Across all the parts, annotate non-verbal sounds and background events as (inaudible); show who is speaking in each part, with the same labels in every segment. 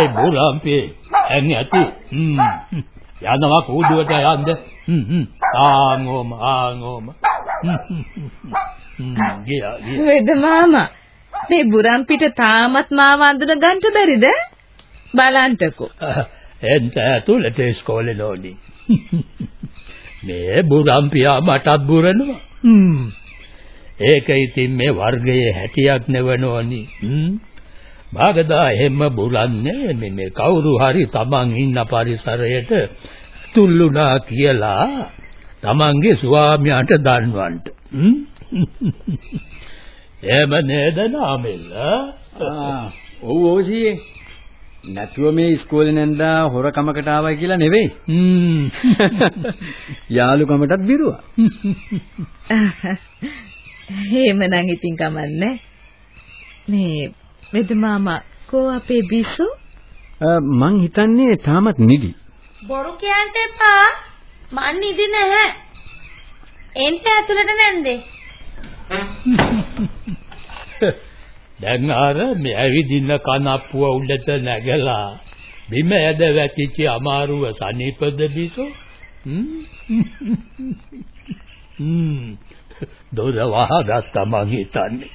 Speaker 1: ඒ බුරම්පේ and ඇති. හ්ම්. යනවා කූඩුවට යන්න. හ්ම් හ්ම්. ආංගෝම ආංගෝම. ගියා ගියා.
Speaker 2: වෙද මාමා මේ බුරන් පිට තාමත් මාව අඳුන ගන්න බැරිද? බලන්ටකෝ (laughs)
Speaker 1: එන්ට ඇතුළට ඉස්කෝලේ නෝනි. (laughs) මේ බුරම්පියා මටත් බුරනවා. හ්ම්. ඒක ඉතින් මේ වර්ගයේ හැටියක් නෙවනෝනි හ්ම් භාගදා එහෙම බුලන්නේ මේ මේ කවුරු හරි Taman ඉන්න පරිසරයට තුල්ලුණා කියලා Tamanගේ ස්වාමියාට දන්වන්න. එහෙම නේද නාමෙල්?
Speaker 3: ආ ඔව් ඕසියේ නැතුව මේ ඉස්කෝලේ නැන්දා හොරකමකට ආවයි කියලා නෙවෙයි.
Speaker 1: හ්ම්.
Speaker 3: යාළුකමටත් බිරුවා.
Speaker 2: එහෙමනම් ඉතින් කමන්නේ මේ වෙද මාමා කෝ අපේ බිසු
Speaker 3: මං හිතන්නේ තාමත් නිදි.
Speaker 4: බොරු කියන්න එපා. මන් නිදි නැහැ. එන්ට ඇතුළට නැන්දේ. (laughs)
Speaker 1: දැන් අර මේ ඇවිදින්න කනප්පුව උඩට නැගලා බිම ඇද වැටිච්ච අමාරුව සනීපද බිසෝ හ්ම් (laughs) දොර වහගත්තා මං හිතන්නේ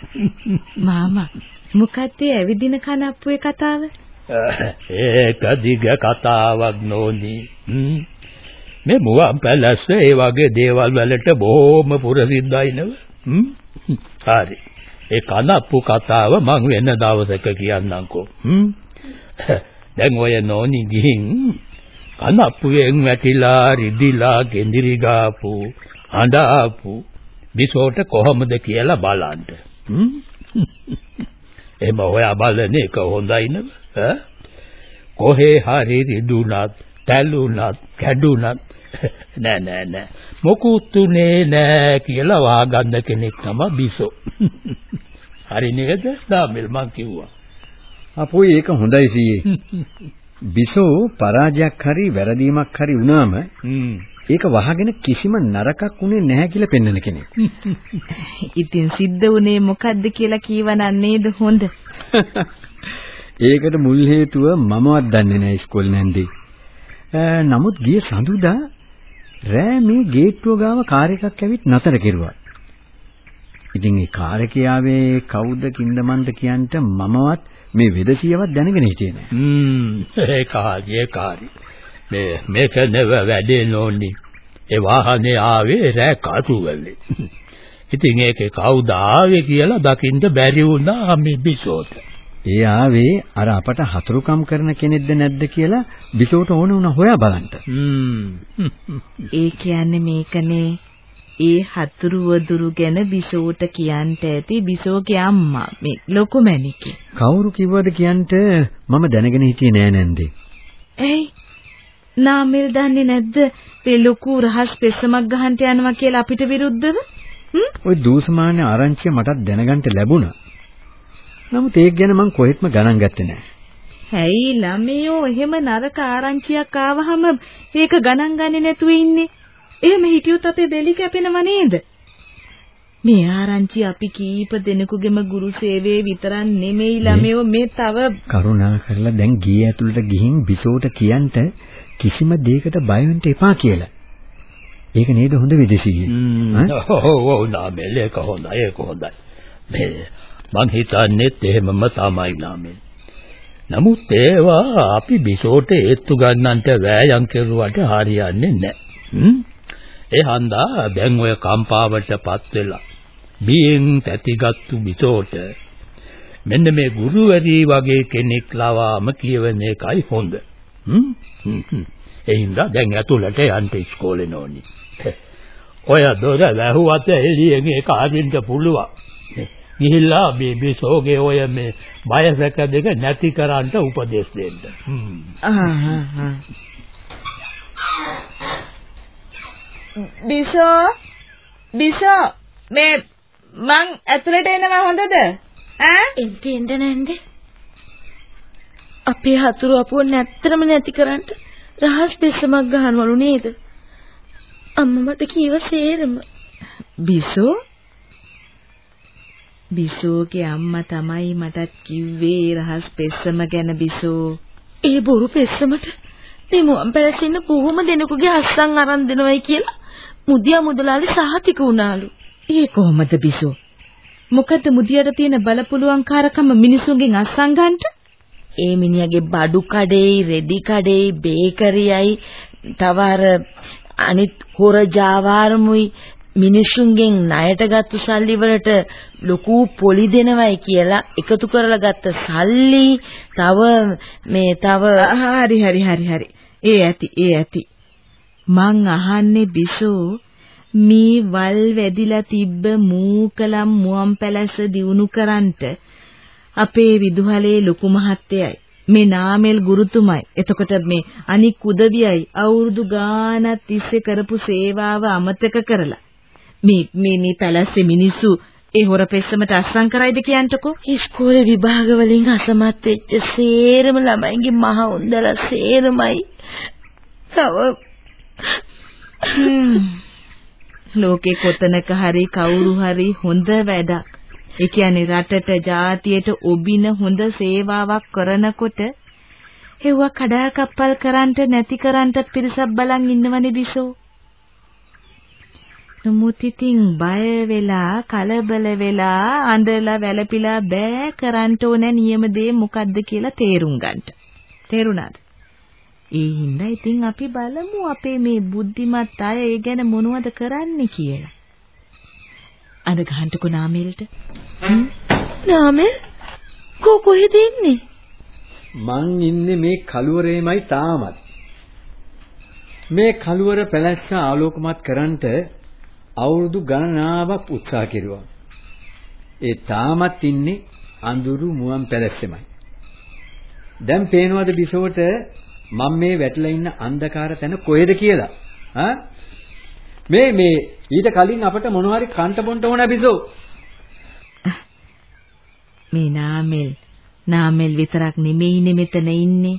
Speaker 2: මාමා මොකක්ද ඇවිදින කනප්පුවේ කතාව? (laughs)
Speaker 1: ඒක දිග කතාවක් නෝනි. මේ මුවන් පැලස්ස ඒ වගේ දේවල් වලට බොහොම පුරසිද්ධයි නේද? හරි. ඒ කනප්පු කතාව මං වෙන දවසක කියන්නම්කෝ. (laughs) දැන් ඔය නෝනි ගිහින් කනප්පුවෙන් වැටිලා රිදිලා ගෙඳිරි ගාපු අඬාපු බිසෝට කොහොමද කියලා බලන්න. (laughs) එහෙම හොයා බලන එක හොඳයි නේද ඈ? කොහේ හරි රිදුනත් තැළුනත් කැඩුනත් (laughs) නෑ නෑ නෑ. මොකුත්ුනේ නෑ කියලා වහගන්න කෙනෙක් තමයි බිසෝ. (laughs) හරි නේද? දාමල් මං කිව්වා.
Speaker 3: අපෝයි ඒක හොඳයි සීයේ. (laughs) බිසෝ පරාජයක් හරි වැරදීමක් හරි වුණාම ඒක වහගෙන කිසිම නරකක් උනේ නැහැ කියලා පෙන්වන කෙනෙක්. (laughs)
Speaker 2: ඉතින් සිද්ධ වුණේ මොකද්ද කියලා කීවනන් නේද හොඳ? (laughs)
Speaker 3: ඒකට මුල් හේතුව මමවත් දන්නේ නැහැ ඉස්කෝලේ නැන්දේ. නමුත් ගිය සඳුදා රෑ මේ ගේට්ටුව ගාව කාර් එකක් ඇවිත් නතර කෙරුවා. ඉතින් ඒ කාර් එකේ ආවේ කවුද කින්දමන්ද කියන්ට මමවත් මේ වෙදසියවත් දැනගෙන හිටියේ නෑ.
Speaker 1: හ්ම් ඒක හරි ඒක හරි. මේ මේක නෙව වැඩේ නෝනි. ඒ වාහනේ ආවේ රෑ කටු වෙලේ. ඉතින් ඒකේ කවුද ආවේ කියලා දකින්න බැරි වුණා මේ බිසෝට.
Speaker 3: ඒ ආවේ අර අපට හතුරුකම් කරන කෙනෙක්ද නැද්ද කියලා බිසෝට ඕන වුණා හොයා බලන්න.
Speaker 2: ඒ කියන්නේ මේකනේ ඒ හතුරු වදුරු ගැන බිසෝට කියන්ට ඇති බිසෝගේ අම්මා මේ ලොකු මැණිකේ.
Speaker 3: කවුරු කිව්වද කියන්ට මම දැනගෙන හිටියේ නෑ නැන්දේ.
Speaker 2: ඇයි? නාමල් දන්නේ නැද්ද මේ ලොකු රහස් පෙස්සමක් ගහන්න යනවා කියලා අපිට විරුද්ධව?
Speaker 3: ওই දූෂමාන ආරංචිය මටත් දැනගන්න ලැබුණා. නමුත් ඒක ගැන මං කොහෙත්ම ගණන් ගත්තේ නැහැ.
Speaker 2: ඇයි ළමයෝ එහෙම නරක ආරංචියක් ආවහම ඒක ගණන් ගන්නේ නැතුව ඉන්නේ? එහෙම හිටියොත් අපේ බෙලි කැපෙනව නේද? මේ ආරංචි අපි කීප දෙනෙකුගේම ගුරු සේවයේ විතරක් නෙමෙයි ළමයෝ මේ තව
Speaker 3: කරුණා කරලා දැන් ගියේ ඇතුළට ගිහින් බිසෝට කියන්ට කිසිම දෙයකට බය වෙන්න එපා කියලා. ඒක නේද හොඳ විදේශියේ.
Speaker 1: ඔව් ඔව් නාමල් ඒක හොඳයි ඒක හොඳයි. මේ මං හිතන්නේත් එහෙමම තමයි නාමල්. නමුත් ඒවා අපි බිසෝට ඒත්තු ගන්නන්ට වෑයම් කෙරුවට හරියන්නේ නැහැ. ඒ හන්දා දැන් ඔය කම්පාවටපත් වෙලා බියෙන් තැතිගත්තු බිසෝට මෙන්න මේ ගුරුවරී වගේ කෙනෙක් ලවාම කියවන එකයි හොඳ. හ්ම් ඒ හින්දා දැන් ඇතුළට යන්න ඉස්කෝලේ නෝනි. (laughs) ඔය දොර වැහුවත් එළියෙන් ඒක අරින්න පුළුවන්. ගිහිල්ලා මේ බිසෝගේ ඔය මේ බයසක දෙක නැති කරන්න උපදෙස් දෙන්න.
Speaker 2: බිසෝ බිසෝ මේ මං ඇතුළට එනවා හොඳද ඈ
Speaker 4: එන්ට එන්න නැන්දේ. අපේ හතුරු අපුව නැත්තරම නැති කරන්න රහස් බෙස්සමක් ගහනවලු නේද? අම්මා මට කීව සේරම.
Speaker 2: බිසෝ බිසෝගේ අම්මා තමයි මටත් කිව්වේ රහස් පෙස්සම ගැන බිසෝ.
Speaker 4: ඒ බොරු පෙස්සමට මේ මුවන් පැලසෙන්න බොහොම දෙනෙකුගේ අස්සන් අරන් දෙනවයි කියලා මුදියා මුදලාලි සහතික වුණාලු.
Speaker 2: ඒ කොහොමද බිසෝ? මොකද මුදියට තියෙන බලපුලුවන්කාරකම මිනිසුන්ගෙන් අස්සන් ගන්නට?
Speaker 4: ඒ මිනිහාගේ බඩු කඩේයි, රෙදි කඩේයි, බේකරියයි තව අර අනිත් හොර ජාවාරමුයි මිනිසුන්ගෙන් ණයට ගත්තු සල්ලි වලට ලොකු පොලි දෙනවයි කියලා එකතු කරලා ගත්ත සල්ලි තව මේ තව
Speaker 2: හරි හරි හරි හරි. ඒ ඇති ඒ ඇති. මං අහන්නේ බිසෝ මේ වල් වැදිලා තිබ්බ මූකලම් මුවන් පැලැස්ස දිනු කරන්ට අපේ විදුහලේ ලොකු මහත්තයයි. මේ නාමල් ගුරුතුමයි. එතකොට මේ අනික් උදවියයි අවුරුදු ගානක් තිස්සේ කරපු සේවාව අමතක කරලා. මේ මේ මේ පැලැස්සේ මිනිස්සු ඒ හොර පෙස්සමට අස්සම් කරයිද කියන්ටකෝ?
Speaker 4: ඉස්කෝලේ විභාග වලින් අසමත් වෙච්ච සේරම ළමයින්ගේ මහ උන්දලා සේරමයි. තව
Speaker 2: ලෝකේ කොතනක හරි කවුරු හරි හොඳ වැඩක් ඒ කියන්නේ රටට ජාතියට ඔබින හොඳ සේවාවක් කරනකොට හෙව්ව කඩාකප්පල් කරන්ට නැති කරන්ට පිරිසක් බලන් ඉන්නවනේ බිසෝ නමුත් ඉතින් බය වෙලා කලබල වෙලා අඬලා වැළපිලා බෑ කරන්න ඕන නියම දේ මොකද්ද කියලා තේරුම් ගන්න. තේරුණාද? ඒ හින්දා ඉතින් අපි බලමු අපේ මේ බුද්ධිමත් අය ඒ ගැන මොනවද කරන්නේ කියලා. අද ගහන්නකෝ නාමෙල්ට.
Speaker 4: නාමෙල් කෝ කොහෙද ඉන්නේ?
Speaker 3: මං ඉන්නේ මේ කළුවරේමයි තාමත්. මේ කළුවර පැලැස්ස ආලෝකමත් කරන්නට අවුරුදු ගණනාවක් උත්සාහ කෙරුවා. ඒ තාමත් ඉන්නේ අඳුරු මුවන් පැලැස්සෙමයි. දැන් පේනවද බිසවට මම මේ වැටලා ඉන්න අන්ධකාර තැන කොහෙද කියලා? ආ මේ මේ ඊට කලින් අපට මොන හරි කන්ට බොන්න ඕන බිසෝ.
Speaker 2: මේ නාමෙල් නාමෙල් විතරක් නෙමෙයිනේ මෙතන ඉන්නේ.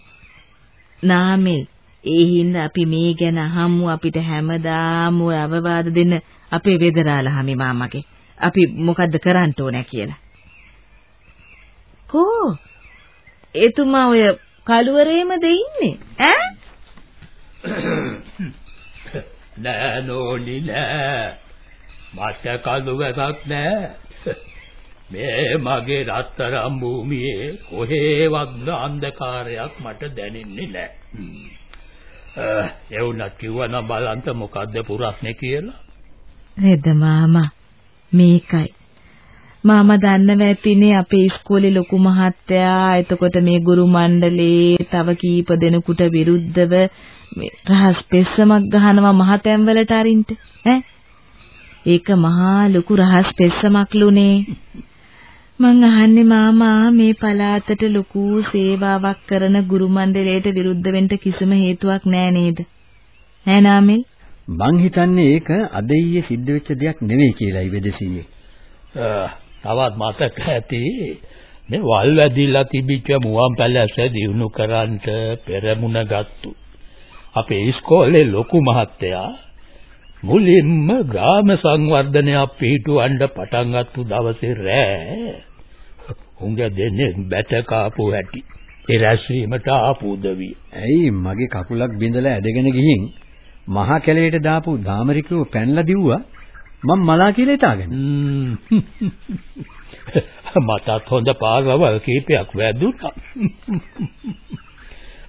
Speaker 2: නාමෙල් ඒ හින්දා අපි මේ ගැන අහමු අපිට හැමදාම අවවාද දෙන්න අපේ වෙදරාලා හැමි මාමගේ. අපි මොකද්ද කරන්න ඕන කියලා. කෝ එතුමා ඔය කළුවරේමද ඉන්නේ ඈ? (coughs)
Speaker 1: නෑ නෝනි නෑ. මට කළුවරක් නෑ. (laughs) මේ මගේ රත්තරම් භූමියේ කොහේවත් අන්ධකාරයක් මට දැනෙන්නේ නෑ. ඒ වුණත් කිව්වනම් බලන්න මොකද්ද පුරස්නේ කියලා.
Speaker 2: රෙද මාමා මේකයි. මාමා දන්නව ඇතිනේ අපේ ඉස්කෝලේ ලොකු මහත්තයා. එතකොට මේ ගුරු මණ්ඩලේ තව කීප දෙනෙකුට විරුද්ධව මේ රහස් පෙස්සමක් ගහනවා මහතැන් වලට අරින්ට. ඈ? ඒක මහා ලොකු රහස් පෙස්සමක්ලුනේ මං අහන්නේ මාමා මේ පලාතට ලොකු සේවාවක් කරන ගුරු මණ්ඩලයට විරුද්ධ වෙන්න කිසිම හේතුවක් නෑ නේද? ඈ නාමල්?
Speaker 3: මං හිතන්නේ ඒක අද ඊයේ සිද්ධ වෙච්ච දෙයක් නෙවෙයි කියලායි වෙදසියේ.
Speaker 1: තවත් මතක ඇති මේ වල් වැදිලා තිබිච්ච මුවන් පැලැස්ස දිනු කරන්ට පෙරමුණ ගත්තු. අපේ ඉස්කෝලේ ලොකු මහත්තයා මුලින්ම ග්‍රාම සංවර්ධනයක් පිටුවන්න පටන් ගත්තු දවසේ රෑ උංග දෙන්නේ බැට කාපු හැටි ඒ රැස්වීමට ආපු උදවිය.
Speaker 3: ඇයි මගේ කකුලක් බිඳලා ඇදගෙන ගිහින් මහා කැලේට දාපු ධාමරිකව පැනලා දිව්වා මම මලා කියලා හිතාගෙන. (laughs)
Speaker 1: මටත් හොඳ පාරවල් කීපයක් වැදුනා.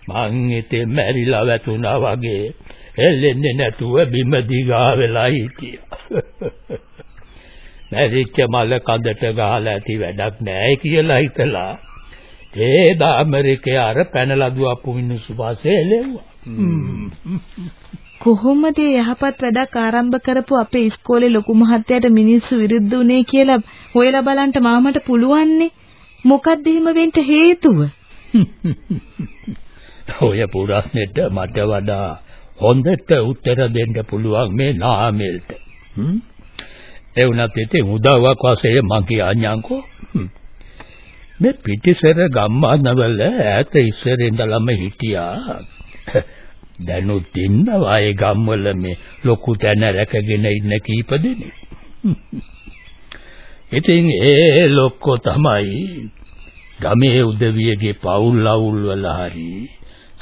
Speaker 1: මං ඉතින් මැරිලා වැටුණා වගේ එල්ලෙන්නේ නැතුව බිම දිගා වෙලා හිටියා. (laughs) මැරිච්ච මල කඳට ගහලා ඇති වැඩක් නැහැ කියලා හිතලා ඒ දාමරිකේ අර පැනලා දුවපු මිනිස්සු පස්සේ එළෙව්වා.
Speaker 2: කොහොමද ඒ යහපත් වැඩක් ආරම්භ කරපු අපේ ඉස්කෝලේ ලොකු මහත්තයාට මිනිස්සු විරුද්ධ වුණේ කියලා හොයලා බලන්න මාමට පුළුවන්නේ. මොකක්ද එහෙම වෙන්න හේතුව? (laughs)
Speaker 1: ඔය පුරස්නෙට මට වඩා හොඳට උත්තර දෙන්න පුළුවන් මේ නාමෙල්ට. හ්ම්. ඒ වුණත් ඉතින් උදව්වක් වශයෙන් මං කියන්නම්කෝ. මේ පිටිසර ගම්මානවල ඈත ඉස්සර ඉඳලම හිටියා. (laughs) දැනුත් ඉන්නවා ඒ ගම්වල මේ ලොකු තැන රැකගෙන ඉන්න කීප දෙනෙක්. ඉතින් ඒ ලොක්කෝ තමයි ගමේ උදවියගේ පවුල් අවුල් වල හරි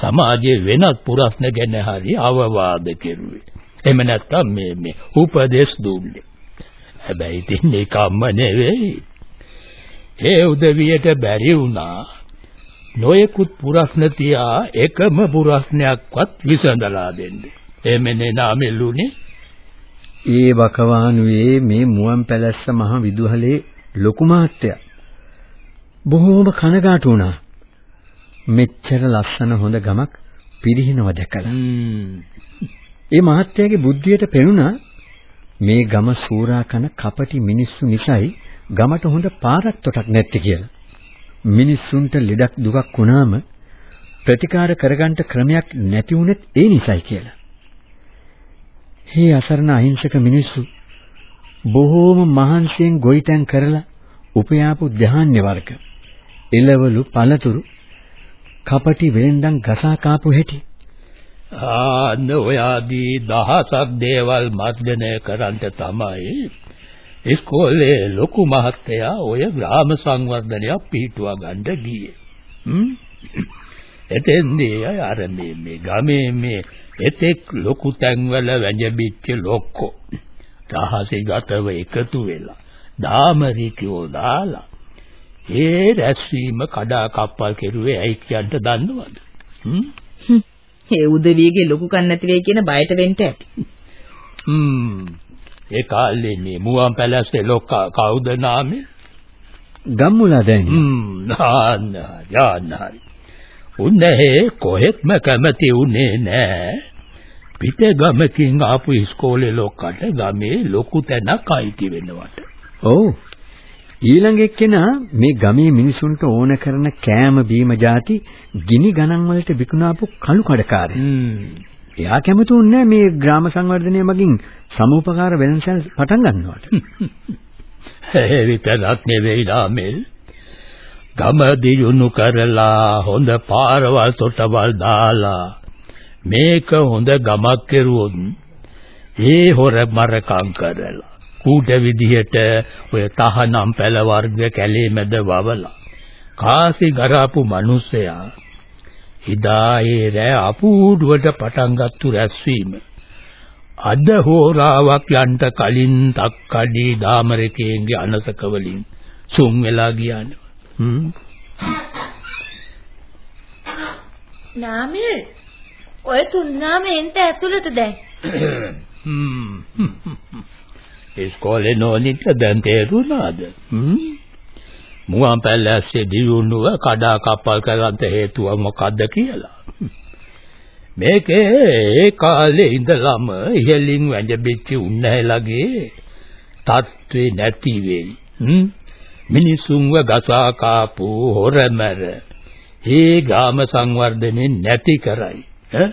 Speaker 1: සමාජයේ වෙනත් පුරස්න ගැන හරි අවවාද කෙරුවේ. එහෙම නැත්නම් මේ මේ උපදේශ දුන්නේ. හැබැයි ඉතින් ඒකම නෙවෙයි. ඒ උදවියට බැරි වුණා නොයෙකුත් පුරස්න තියා එකම පුරස්නයක්වත් විසඳලා දෙන්නේ. එමෙන්නේ නාමෙල්ලුනේ.
Speaker 3: ඒ වකවානුවේ මේ මුවන් පැලැස්ස මහ විදුහලේ ලොකු මහත්තයා බොහෝම කනගාටු වුණා. මෙච්චර ලස්සන හොඳ ගමක් පිරිහිනව දැකලා. ඒ මහත්තයාගේ බුද්ධියට පෙනුණා මේ ගම සූරා කන කපටි මිනිස්සු නිසායි ගමට හොඳ පාරක් තොටක් නැත්තේ කියලා. මිනිස්සුන්ට ලෙඩක් දුකක් වුණාම ප්‍රතිකාර කරගන්න ක්‍රමයක් නැති වුණෙත් ඒ නිසයි කියලා. හේ අසරණ අහිංසක මිනිස්සු බොහෝම මහන්සියෙන් ගොවිතැන් කරලා උපයාපු ධාන්‍ය වර්ග එළවලු පළතුරු කපටි වෙලෙන්දන් ගසා කාපු හැටි
Speaker 1: ආන්න ඔය ආදී දහසක් දේවල් මර්ධනය කරන්ට තමයි ඉස්කෝලේ ලොකු මහත්තයා ඔය ග්‍රාම සංවර්ධනයක් පිහිටුවා ගන්න ගියේ. හ්ම්. එතෙන්දී අර මේ මේ ගමේ මේ එතෙක් ලොකු තැන්වල වැජබිච්ච ලොක්කෝ රහසේ ගතව එකතු වෙලා දාමරිකෝ දාලා ඒ රැස්වීම කඩා කප්පල් කෙරුවේ ඇයි කියන්න දන්නවද? හ්ම්.
Speaker 4: ඒ උදවියගේ ලොකු කන් නැති වෙයි කියන බයට වෙන්න ඇති.
Speaker 1: හ්ම්. ඒ කාලේ මේ මුවන් පැලස්සේ ලොක්කා කවුද නාමේ?
Speaker 3: ගම්මුලා දැන්.
Speaker 1: හ්ම්. නාන්න යාන්නයි. උන්නේ කොහෙත්ම කැමති උනේ නෑ. පිට ගමකින් ආපු ඉස්කෝලේ ලොක්කට ගමේ ලොකු තැනක් අයිති වෙනවට.
Speaker 3: ඔව්. ඊළඟ එක්කෙනා මේ ගමේ මිනිසුන්ට ඕන කරන කෑම බීම જાති ගිනි ගණන් වලට විකුණාපු කළු කඩකාරයා. එයා කැමතුන්නේ මේ ග්‍රාම සංවර්ධනය මගින් සමූපකාර වෙනසල් පටන් ගන්නවට.
Speaker 1: ඒ විතරක් නෙවෙයි නාමල්. ගම දියුණු කරලා හොඳ පාරවල් තොටවල් දාලා මේක හොඳ ගමක් කෙරුවොත් ඒ හොර මරකම් කරලා කූට විදිහට ඔය තහනම් පැල වර්ග කැලේ මැද වවලා කාසි ගරාපු මිනිසයා ඉදා ඒ රෑ අපූඩුවට පටන් ගත්තු රැස්වීම. අද හෝරාවක් යන්ට කලින් තක්කඩි දාමරකේගේ අනසක වලින් සුම් වෙලා ගියානේ. හ්ම්.
Speaker 4: නාමල් ඔය තුන්නාම එන්ට ඇතුළට දැන්.
Speaker 1: හ්ම්. ඉස්කෝලේ නෝනිට දැන් තේරුණාද? හ්ම්? මුවන් පැලැස්සේ දියුණුව කඩා කප්පල් කරගන්න හේතුව මොකද්ද කියලා. මේකේ ඒ කාලේ ඉඳලම ඉහළින් වැජබෙච්ච උන්නැලගේ තත්ත්වේ නැති වෙයි. හ්ම්? මිනිසුන්ව ගසා කාපු හොරමර ඒ ගාම සංවර්ධනේ නැති කරයි. ඈ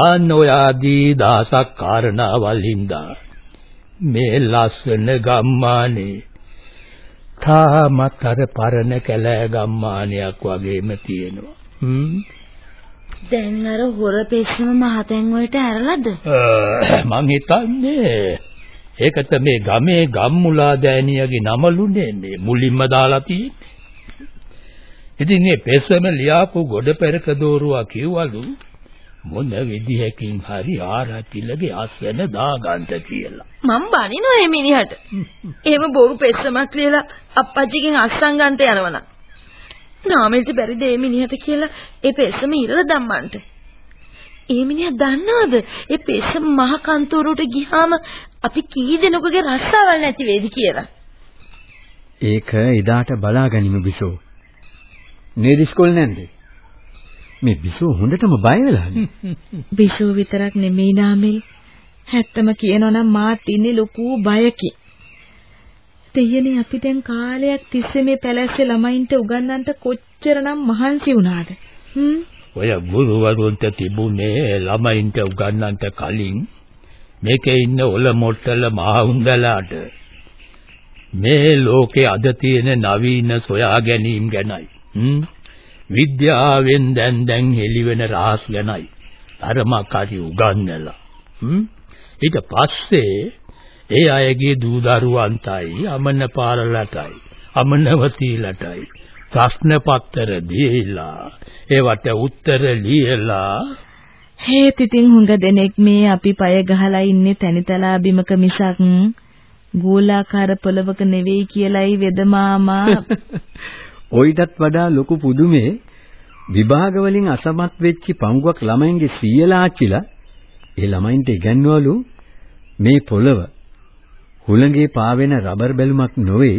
Speaker 1: ආන්න ඔය ආදී දහසක් කාරණාවල් හින්දා මේ ලස්සන ගම්මානේ තාමත් අර පරණ කැලෑ ගම්මානයක් වගේම තියෙනවා. හ්ම්.
Speaker 4: දැන් අර හොර පෙස්සම මහතෙන් වලට ඇරලාද?
Speaker 1: මං හිතන්නේ ඒකට මේ ගමේ ගම්මුලා දෑනියගේ නමලුනේ මේ මුලින්ම දාලා තියෙන්නේ. ඉතින් මේ පෙස්සම ලියාපු ගොඩ පෙරක දෝරුවා කිව්වලු මොන විදිහකින් හරි ආරච්චිලගේ අස්වැන දාගන්න කියලා.
Speaker 4: මම බනිනවා මේ මිනිහට. එහෙම බොරු පෙස්සමක් ලියලා අප්පච්චිගෙන් අස්සන් ගන්නට යනවනම්. නාමෙල්ට බැරිද මේ මිනිහට කියලා ඒ පෙස්සම ඉරලා දැම්මන්ට. ඒ මිනිහා දන්නවද? ඒ පෙස්සම මහ කන්තෝරුවට ගියාම අපි කී දෙනෙකුගේ රස්සාවල් නැති වේවි කියලා.
Speaker 3: ඒක එදාට බලාගනිමු බිසෝ. නේද ඉස්කෝලේ නැන්දේ? මේ බිසෝ හොඳටම බය වෙලානේ. (laughs)
Speaker 2: බිසෝ විතරක් නෙමෙයි නාමල්. හැත්තම කියනවනම් මාත් ඉන්නේ ලොකු බයකින්. දෙයනේ අපි දැන් කාලයක් තිස්සේ මේ පැලැස්සේ ළමයින්ට උගන්වන්නට කොච්චරනම් මහන්සි වුණාද? හ්ම්.
Speaker 1: ඔය ගුරුවරුන්ට තිබුණේ ළමයින්ට උගන්වන්නට කලින් මේකේ ඉන්න ඔල මොට්ටල මහුන්දලාට මේ ලෝකේ අද තියෙන නවීන සොයා ගැනීම ගැනයි. හ්ම්. විද්‍යාවෙන් දැන් දැන් හෙළිවෙන රහස් ගැනයි. ධර්මයක් හරි උගන්වලා. හ්ම්. ඊට පස්සේ ඒ අයගේ දූ දරුවන්ටයි අමන පාරලටයි අමනවතීලටයි ප්‍රශ්න පත්‍ර දීලා ඒවට උත්තර ලියලා
Speaker 2: හේත් ඉතින් හුඟ දෙනෙක් මේ අපි পায় ගහලා ඉන්නේ තනිතලා බිමක මිසක් ගෝලාකාර පොළවක නෙවෙයි කියලයි වෙදමාමා (laughs)
Speaker 3: ඔයිටත් වඩා ලොකු පුදුමේ විභාග වලින් අසමත් වෙච්ච පංගුවක් ළමයින්ගේ සීයලා ආච්චිලා ඒ ළමයින්ට ඉගන්වලු මේ පොළව හුළඟේ පාවෙන රබර් බැලුමක් නොවේ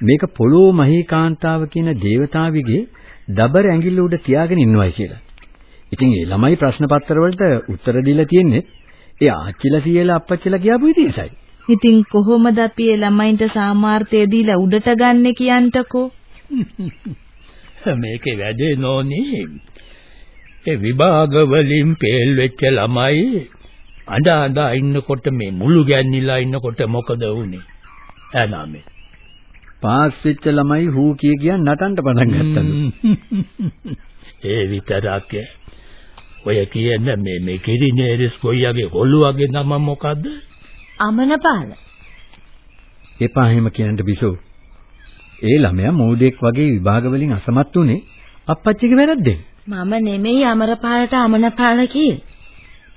Speaker 3: මේක පොළොව මහීකාන්තාව කියන దేవතාවිගේ දබර ඇඟිල්ල උඩ තියාගෙන ඉන්නවයි කියලා. ඉතින් ඒ ළමයි ප්‍රශ්න පත්‍ර වලට උත්තර දීලා තියෙන්නේ ඒ ආච්චිලා සීයලා අප්පච්චිලා කියපු විදිහටයි.
Speaker 2: ඉතින් කොහොමද අපි ඒ ළමයින්ට සාමාර්ථය දීලා උඩට ගන්නෙ කියන්ටකෝ? (laughs)
Speaker 1: මේකේ වැඩේ නෝනේ. ඒ විභාග වලින් පෙල් වෙච්ච ළමයි අඬ අඬ ඉන්නකොට මේ මුළු ගැන්නිලා ඉන්නකොට මොකද වුනේ? ඈනාමේ.
Speaker 3: පාස් වෙච්ච ළමයි හූ කිය කිය නටන්න පටන් ගත්තලු. (laughs)
Speaker 1: ඒ විතරක් ඔය කියන මේ මේ කිරිනේරිස් කොයියගේ කොල්ලුවගේ නම මොකද්ද?
Speaker 4: අමනපාල.
Speaker 3: එපා එහෙම කියන්න බිසෝ. ඒ ළමයා මෝඩෙක් වගේ විභාග වලින් අසමත් උනේ අප්පච්චිගේ වැරද්දෙන්.
Speaker 4: මම නෙමෙයි අමරපාලට අමනපාල කියේ.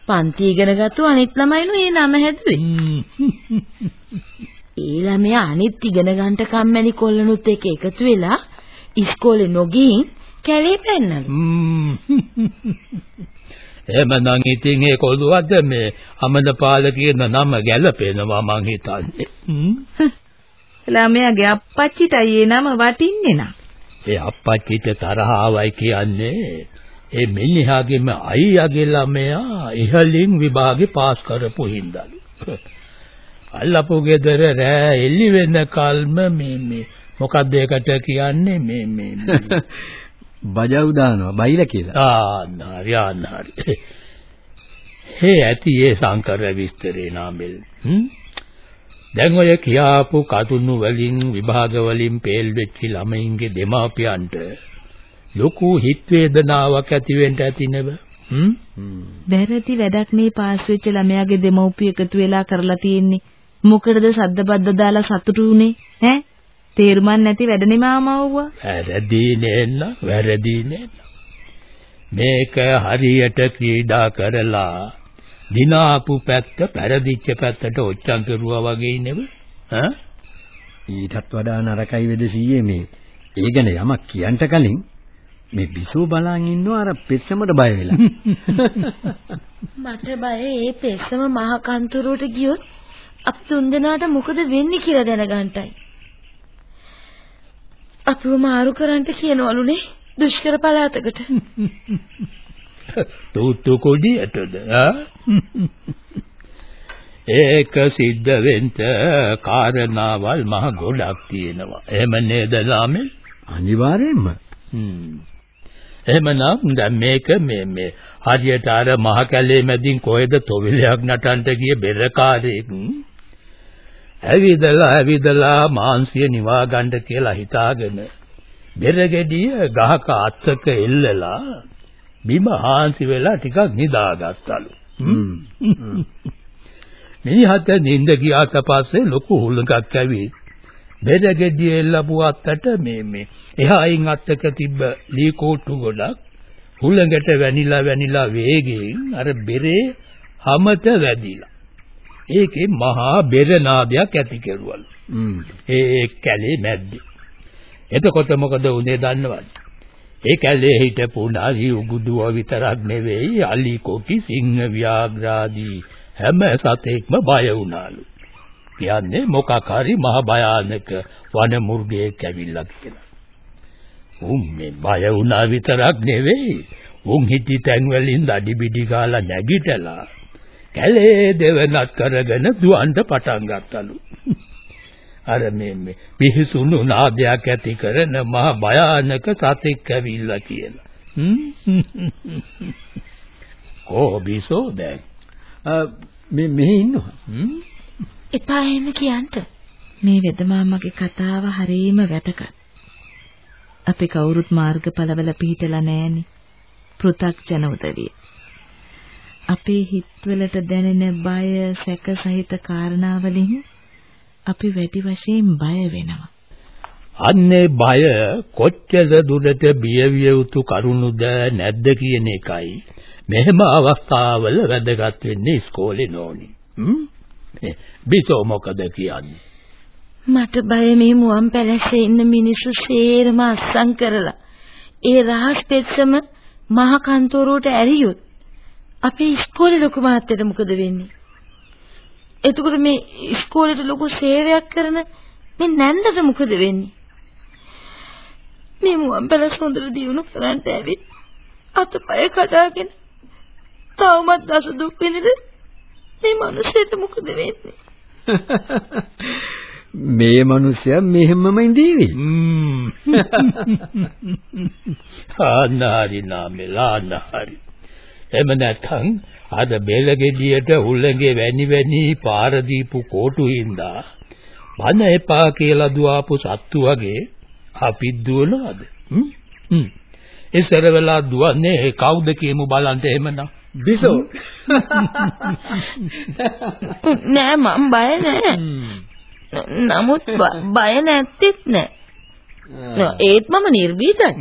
Speaker 4: පන්ති ඉගෙන ගත්තු අනිත් ළමයිනු ඒ නම හැදුවේ. (laughs) ඒ ළමයා අනිත් ඉගෙන ගන්නට කම්මැලි කොල්ලනුත් එක්ක එකතු වෙලා ඉස්කෝලේ නොගින් කැලේ පැන්නලු. (laughs)
Speaker 1: එහෙමනම් ඉතින් ඒ කොළුවද මේ අමනපාල කියන නම ගැලපෙනවා මං හිතන්නේ. (laughs)
Speaker 2: ළමයාගේ අප්පච්චිටයි ඒ නම වටින්නේ නා.
Speaker 1: ඒ අප්පච්චිට තරහ ආවයි කියන්නේ ඒ මිනිහාගේම අයියාගේ ළමයා ඉහළින් විභාගේ පාස් කරපු හින්දාලු. අල්ලපු ගෙදර රෑ එළි වෙන කල්ම මේ මේ මොකද්ද ඒකට කියන්නේ මේ මේ (laughs)
Speaker 3: බජව් දානවා බයිලා කියලා.
Speaker 1: ආ නාරි ආනාරි. හේ ඇති ඒ සංකර විස්තරේ නාමෙල්. දැන් ඔය කියාපු කතුණු වලින් විභාග වලින් පේල් වෙච්ච ළමයින්ගේ දෙමාපියන්ට ලොකු හිත වේදනාවක් ඇති වෙන්න ඇති නෙව. හ්ම්.
Speaker 2: වැරදි වැඩක් නේ පාස් වෙච්ච ළමයාගේ දෙමව්පිය එකතු වෙලා කරලා තියෙන්නේ. මොකටද සද්ද බද්ද දාලා සතුටු උනේ? ඈ? තේරුමක් නැති වැඩ නෙමාමව්වා.
Speaker 1: වැරදි නේන්න, වැරදි නේන්න. මේක හරියට ක්‍රීඩා කරලා දිනාපු පැත්ත පෙරදිච්ච පැත්තට ඔච්චම් කරුවා වගේ නෙව. ඈ?
Speaker 3: ඊටත් වඩා නරකයි වෙද සීයේ මේ. ඒ ගැන යමක් කියන්න කලින් මේ බිසෝ බලන් ඉන්නවා අර පෙස්සමට බය වෙලා. (laughs)
Speaker 4: මට බය ඒ පෙස්සම මහ කන්තරුවට ගියොත් අපි තුන්දෙනාට මොකද වෙන්නේ කියලා දැනගන්ටයි. අපිව මාරු කරන්න කියනවලුනේ දුෂ්කර පළාතකට. (laughs) (laughs)
Speaker 1: තූතු කොඩියටද (laughs) ඒක සිද්ධ වෙන්න කාරණාවල් මහ ගොඩක් තියෙනවා. එහෙම නේද ලාමෙල්?
Speaker 3: අනිවාර්යෙන්ම.
Speaker 1: හ්ම්. එහෙමනම් දැන් මේක මේ මේ හරියට අර මහ කැලේ මැදින් කොහෙද තොවිලයක් නටන්න ගිය බෙරකාරයෙක් ඇවිදලා ඇවිදලා මාංශය නිවා ගන්න කියලා හිතාගෙන බෙරගෙඩිය ගහක අත්තක එල්ලලා බිම හාන්සි වෙලා ටිකක් නිදාගත්තලු. (laughs) මිනිහට නිින්ද ගියාට පස්සේ ලොකු හුලඟක් ඇවිත් බෙදගෙඩිය එල්ලපු අත්තට මේ මේ එහායින් අත්තක තිබ්බ ලී කෝට්ටු ගොඩක් හුලඟට වැනිලා වැනිලා වේගයෙන් අර බෙරේ හැමත වැදිලා. ඒකේ මහා බෙර නාදයක් ඇති කෙරුවලු. ඒ කැලේ මැද්දේ. එතකොට මොකද උනේ දන්නවද? ඒ කැලේ හිටපු නාරි උගුදුව විතරක් නෙවෙයි අලි කොකි සිංහ ව්‍යාග්‍රාදී හැම සතෙක්ම බය වුණාලු. කියන්නේ මොකක් හරි මහ භයානක වන මුර්ගයෙක් ඇවිල්ලා කියලා. උන් මේ බය වුණා විතරක් නෙවෙයි. උන් හිටි තැන් වලින් දඩි බිඩි ගාලා නැගිටලා කැලේ දෙවනත් කරගෙන දුවන්න පටන් ගත්තලු. අර මේ මේ පිහිසුණු නාදයක් ඇති කරන මහ භයානක සතෙක් ඇවිල්ලා කියලා. කො බිසෝ දැන්
Speaker 3: මේ මෙහි ඉන්නවා.
Speaker 4: එපා එහෙම කියන්න.
Speaker 2: මේ වෙදමාමගේ කතාව හරීම වැදගත්. අපි කවුරුත් මාර්ගඵලවල පිහිටලා නැහෙනි. පෘ탁ජන උදවිය. අපේ හිත්වලට දැනෙන බය සැක සහිත කාරණාවලින් අපි වැඩි වශයෙන් බය වෙනවා.
Speaker 1: අන්නේ බය කොච්චර දුරට බියවිය යුතු කරුණුද නැද්ද කියන එකයි මෙහෙම අවස්ථාවල වැදගත් වෙන්නේ ඉස්කෝලේ නෝනි. බිසෝ මොකද කියන්නේ?
Speaker 4: මට බය මේ මුවන් පැලැස්සේ ඉන්න මිනිස්සු සේරම අස්සම් කරලා ඒ රහස් පෙත්සම මහ කන්තෝරුවට ඇරියොත් අපේ ඉස්කෝලේ ලොකු මහත්තයට මොකද වෙන්නේ? එතකොට මේ ඉස්කෝලේට ලොකු සේවයක් කරන මේ නැන්දට මොකද වෙන්නේ? මේ මුවන් පැලැස් හොඳට දියුණු කරන්න ඇවිත් අතපය කඩාගෙන තවමත් දස දුක් විඳින මේ මිනිස්සෙට මොකද වෙන්නේ? (laughs)
Speaker 3: මේ මිනිසයා මෙහෙමම ඉඳීවි. (laughs) (laughs)
Speaker 1: ආනාරි නාමෙලා ආනාරි. එම නැත්නම් අද බෙලගෙඩියට උල්ලගේ වැනි වැනි පාර දීපු කෝටු හින්දා මන එපා කියලා දුවාපු සත්තු වගේ අපි දුවනවද? හ්ම්. ඉස්සර වෙලා දුවන්නේ කවුද කියමු බලන්න එහෙමනම්.
Speaker 3: බිසෝ. (laughs)
Speaker 4: නෑ මම බය නෑ. නමුත් බය නැත්තේත් නෑ. ඒත් මම නිර්භීතයි.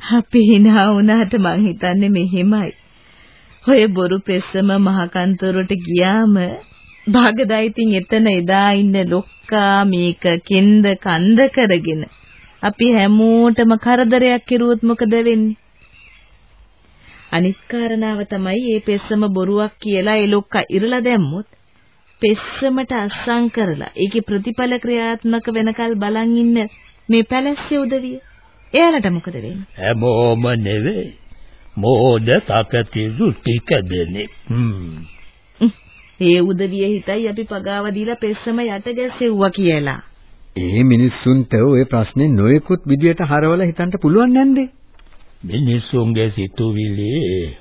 Speaker 2: අපි hina වුණාට මං හිතන්නේ මෙහෙමයි. ඔය බොරු පෙස්සම මහකන්තරුවට ගියාම භාගදයිතින් එතන එදා ඉන්න ලොක්කා මේක කෙන්ද කන්ද කරගෙන අපි හැමෝටම කරදරයක් කෙරුවොත් මොකද වෙන්නේ? අනිත් කාරණාව තමයි මේ පෙස්සම බොරුවක් කියලා ඒ ලොක්කා ඉරලා දැම්මොත් පෙස්සමට අස්සම් කරලා ඒකේ ප්‍රතිඵල ක්‍රියාත්මක වෙනකල් බලන් ඉන්න මේ පැලැස්සේ උදවිය. එයාලට මොකද වෙන්නේ?
Speaker 1: හැමෝම නෙවෙයි. මෝඩ තකතිසු ටික දෙනෙක්. හ්ම්.
Speaker 2: ඒ උදවිය හිතයි අපි පගාව දීලා පෙස්සම යට ගැස්සෙව්වා කියලා.
Speaker 3: ඒ මිනිස්සුන්ට ওই ප්‍රශ්නේ නොයෙකුත් විදියට හරවලා හිතන්න පුළුවන් නැන්දේ?
Speaker 1: මිනිස්සුන්ගේ සිතුවිලි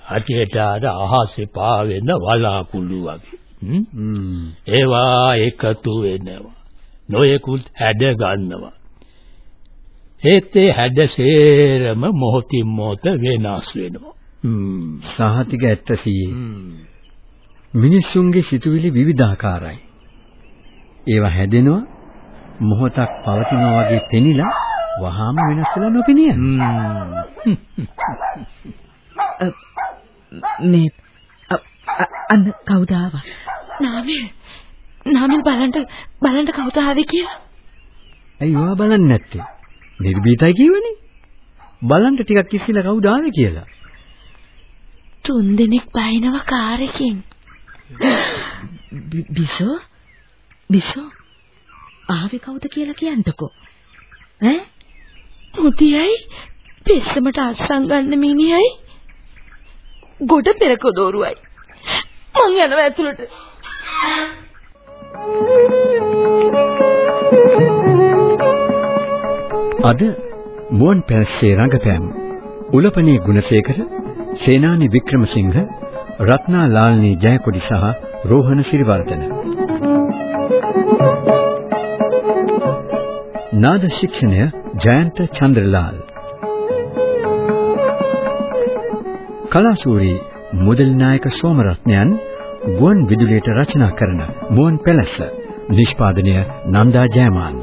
Speaker 1: අටේට අර අහසේ පාවෙන වලාකුළු වගේ. ඒවා එකතු වෙනවා. නොයෙකුත් හැඩ ගන්නවා. ඒත් ඒ හැඩ සේරම මොහොතින් මොහොත වෙනස් වෙනවා.
Speaker 3: සහතික ඇත්ත සීයේ. මිනිස්සුන්ගේ සිතුවිලි විවිධාකාරයි. ඒවා හැදෙනවා මොහොතක් පවතිනවා වගේ පෙනිලා වහාම වෙනස් වෙලා නොපෙනිය.
Speaker 2: මේ අන්න කවුද ආවා?
Speaker 4: නාමල් නාමල් බලන්න බලන්න කවුද ආවේ කියලා.
Speaker 3: ඇයි ඔයා බලන්නේ නැත්තේ? නිර්භීතයි කියවනේ. බලන්න ටිකක් ඉස්සෙල්ලා කවුද ආවේ කියලා.
Speaker 4: තුන් දෙනෙක් බයිනව කාරකින්.
Speaker 2: බිසෝ බිසෝ ආවේ කවුද කියලා කියන්නකෝ. ඈ?
Speaker 4: මුතියයි පෙස්සමට අස්සන් ගන්න මිනිහයි ගොඩ පෙරක දෝරුවයි. මං යනවා ඇතුළට.
Speaker 3: අද මුවන් පැලස්සේ රංගපෑම් උලපනේ ගුණසේකර සේනානි වික්‍රමසිංහ රත්නා ලාල්නී ජයකොඩි සහ රෝහණ සිරිවර්ධන. නාද ශික්ෂණය ජයන්ත චන්ද්‍රලාල්. කලාසූරි මුදල් නායක සෝමරත්නයන් ගුවන් විදුලියට රචනා කරන මුවන් පැලස්ස. නිෂ්පාදනය නන්දා ජයමාන්න